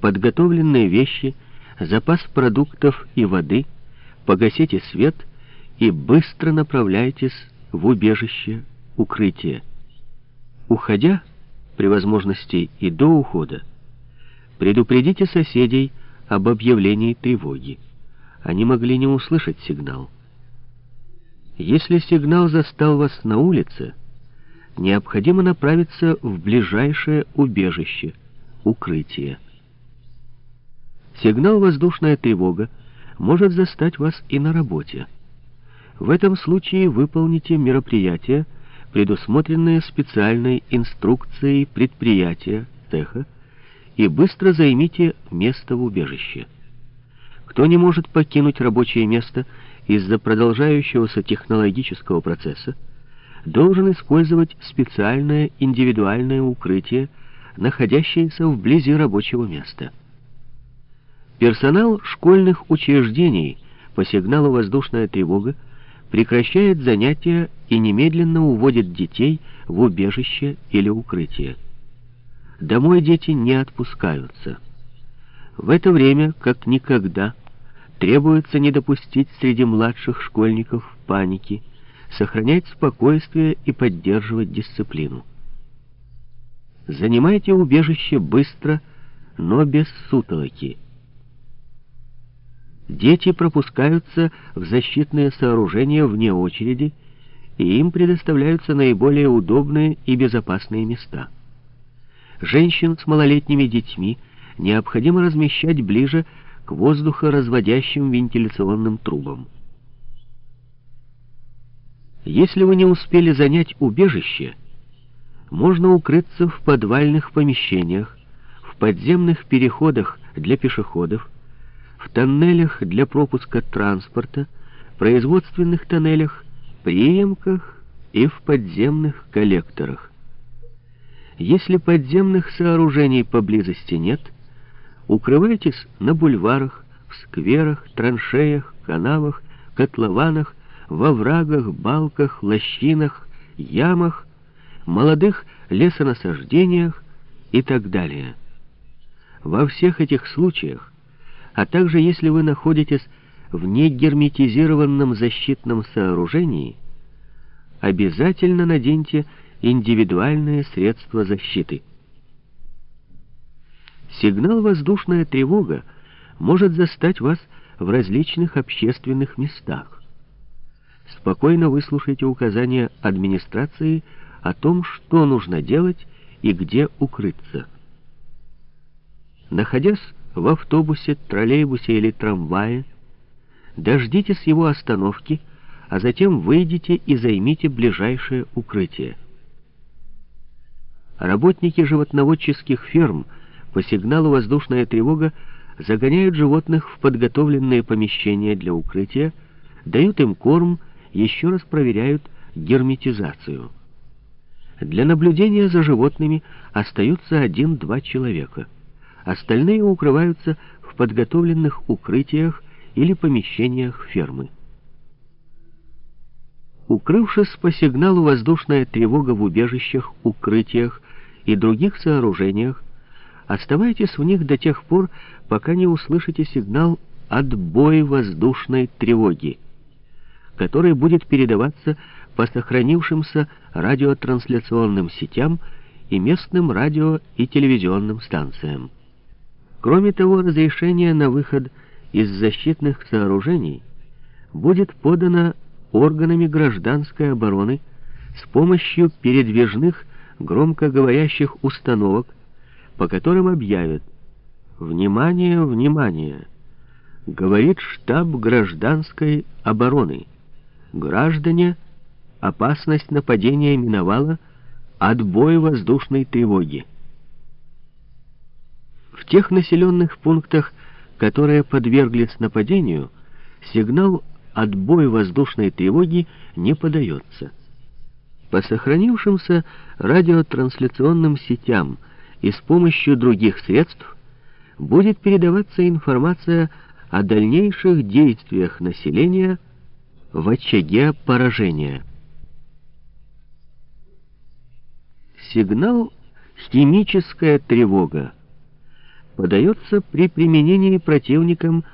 подготовленные вещи, запас продуктов и воды, погасите свет и быстро направляйтесь в убежище, укрытие. Уходя, при возможности и до ухода, предупредите соседей об объявлении тревоги. Они могли не услышать сигнал. Если сигнал застал вас на улице, необходимо направиться в ближайшее убежище, укрытие. Сигнал «воздушная тревога» может застать вас и на работе. В этом случае выполните мероприятия, предусмотренные специальной инструкцией предприятия, цеха, и быстро займите место в убежище. Кто не может покинуть рабочее место из-за продолжающегося технологического процесса, должен использовать специальное индивидуальное укрытие, находящееся вблизи рабочего места. Персонал школьных учреждений по сигналу «воздушная тревога» прекращает занятия и немедленно уводит детей в убежище или укрытие. Домой дети не отпускаются. В это время, как никогда, требуется не допустить среди младших школьников паники, сохранять спокойствие и поддерживать дисциплину. Занимайте убежище быстро, но без сутолоки. Дети пропускаются в защитные сооружения вне очереди, и им предоставляются наиболее удобные и безопасные места. Женщин с малолетними детьми необходимо размещать ближе к воздухоразводящим вентиляционным трубам. Если вы не успели занять убежище, можно укрыться в подвальных помещениях, в подземных переходах для пешеходов, в тоннелях для пропуска транспорта, производственных тоннелях, приемках и в подземных коллекторах. Если подземных сооружений поблизости нет, укрывайтесь на бульварах, в скверах, траншеях, канавах, котлованах, во врагах, балках, лощинах, ямах, молодых лесонасаждениях и так далее. Во всех этих случаях а также если вы находитесь в негерметизированном защитном сооружении, обязательно наденьте индивидуальные средства защиты. Сигнал «воздушная тревога» может застать вас в различных общественных местах. Спокойно выслушайте указания администрации о том, что нужно делать и где укрыться. Находясь в автобусе, троллейбусе или трамвае, дождитесь его остановки, а затем выйдите и займите ближайшее укрытие. Работники животноводческих ферм по сигналу «Воздушная тревога» загоняют животных в подготовленные помещения для укрытия, дают им корм, еще раз проверяют герметизацию. Для наблюдения за животными остаются один-два человека – Остальные укрываются в подготовленных укрытиях или помещениях фермы. Укрывшись по сигналу воздушная тревога в убежищах, укрытиях и других сооружениях, оставайтесь в них до тех пор, пока не услышите сигнал «отбой воздушной тревоги», который будет передаваться по сохранившимся радиотрансляционным сетям и местным радио и телевизионным станциям. Кроме того, разрешение на выход из защитных сооружений будет подано органами гражданской обороны с помощью передвижных громкоговорящих установок, по которым объявят «Внимание, внимание!» Говорит штаб гражданской обороны. Граждане, опасность нападения миновала, отбой воздушной тревоги. В тех населенных пунктах, которые подверглись нападению, сигнал «отбой воздушной тревоги» не подается. По сохранившимся радиотрансляционным сетям и с помощью других средств будет передаваться информация о дальнейших действиях населения в очаге поражения. Сигнал «химическая тревога» подается при применении противником